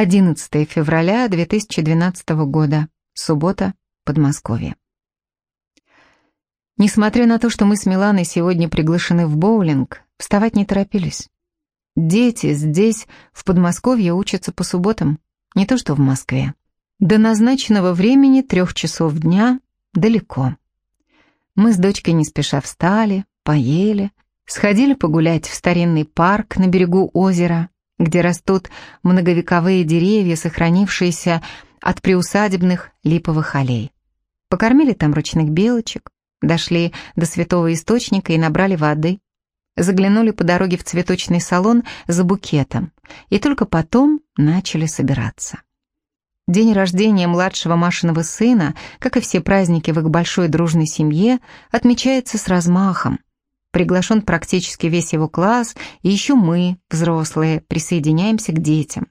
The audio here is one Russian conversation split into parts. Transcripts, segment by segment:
11 февраля 2012 года. Суббота, Подмосковье. Несмотря на то, что мы с Миланой сегодня приглашены в боулинг, вставать не торопились. Дети здесь, в Подмосковье, учатся по субботам, не то что в Москве. До назначенного времени трех часов дня далеко. Мы с дочкой не спеша встали, поели, сходили погулять в старинный парк на берегу озера, где растут многовековые деревья, сохранившиеся от приусадебных липовых аллей. Покормили там ручных белочек, дошли до святого источника и набрали воды, заглянули по дороге в цветочный салон за букетом и только потом начали собираться. День рождения младшего Машиного сына, как и все праздники в их большой дружной семье, отмечается с размахом. Приглашен практически весь его класс, и еще мы, взрослые, присоединяемся к детям.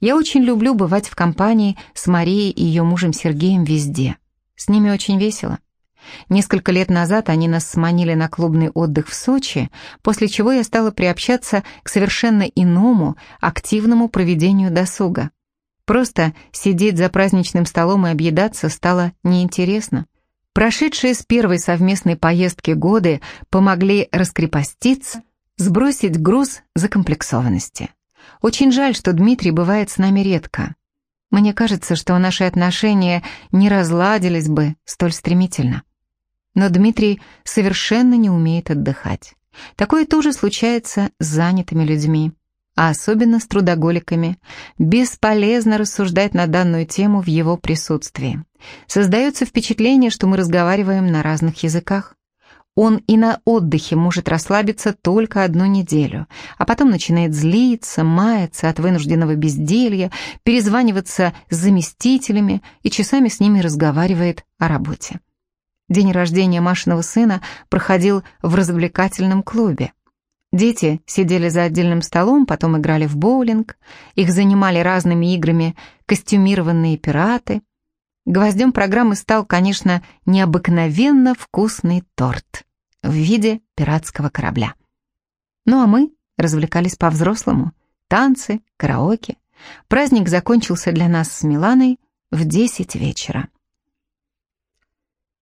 Я очень люблю бывать в компании с Марией и ее мужем Сергеем везде. С ними очень весело. Несколько лет назад они нас сманили на клубный отдых в Сочи, после чего я стала приобщаться к совершенно иному, активному проведению досуга. Просто сидеть за праздничным столом и объедаться стало неинтересно. Прошедшие с первой совместной поездки годы помогли раскрепоститься, сбросить груз закомплексованности. Очень жаль, что Дмитрий бывает с нами редко. Мне кажется, что наши отношения не разладились бы столь стремительно. Но Дмитрий совершенно не умеет отдыхать. Такое тоже случается с занятыми людьми а особенно с трудоголиками, бесполезно рассуждать на данную тему в его присутствии. Создается впечатление, что мы разговариваем на разных языках. Он и на отдыхе может расслабиться только одну неделю, а потом начинает злиться, маяться от вынужденного безделья, перезваниваться с заместителями и часами с ними разговаривает о работе. День рождения Машиного сына проходил в развлекательном клубе. Дети сидели за отдельным столом, потом играли в боулинг, их занимали разными играми костюмированные пираты. Гвоздем программы стал, конечно, необыкновенно вкусный торт в виде пиратского корабля. Ну а мы развлекались по-взрослому. Танцы, караоке. Праздник закончился для нас с Миланой в 10 вечера.